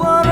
one